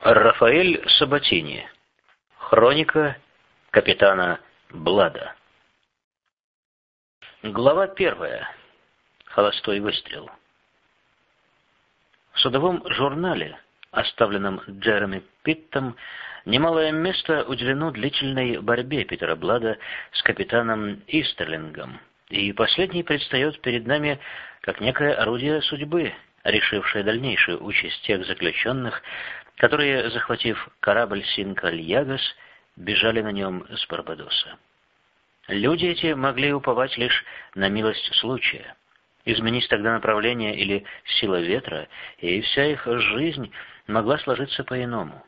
Рафаэль Сабатини. Хроника капитана Блада. Глава первая. Холостой выстрел. В судовом журнале, оставленном Джереми Питтом, немалое место уделено длительной борьбе Питера Блада с капитаном Истерлингом, и последний предстает перед нами как некое орудие судьбы, решившее дальнейшую участь тех заключенных, которые, захватив корабль Синкальягас, бежали на нем с Барбадоса. Люди эти могли уповать лишь на милость случая. Изменись тогда направление или сила ветра, и вся их жизнь могла сложиться по-иному.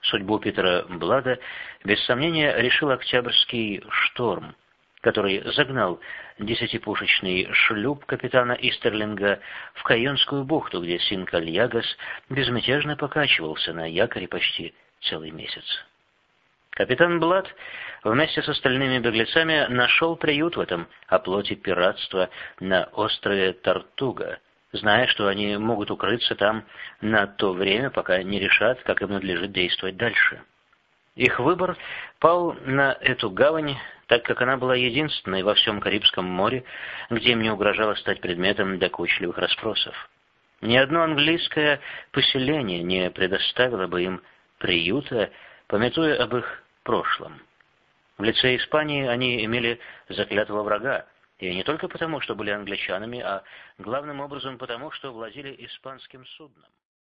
Судьбу Питера Блада, без сомнения, решил Октябрьский шторм, который загнал десятипушечный шлюп капитана Истерлинга в Кайонскую бухту, где Синкальягас безмятежно покачивался на якоре почти целый месяц. Капитан Блад вместе с остальными беглецами нашел приют в этом оплоте пиратства на острове Тартуга, зная, что они могут укрыться там на то время, пока не решат, как им надлежит действовать дальше. Их выбор пал на эту гавань, так как она была единственной во всем Карибском море, где им не угрожало стать предметом докучливых расспросов. Ни одно английское поселение не предоставило бы им приюта, пометуя об их прошлом. В лице Испании они имели заклятого врага, и не только потому, что были англичанами, а главным образом потому, что владели испанским судном.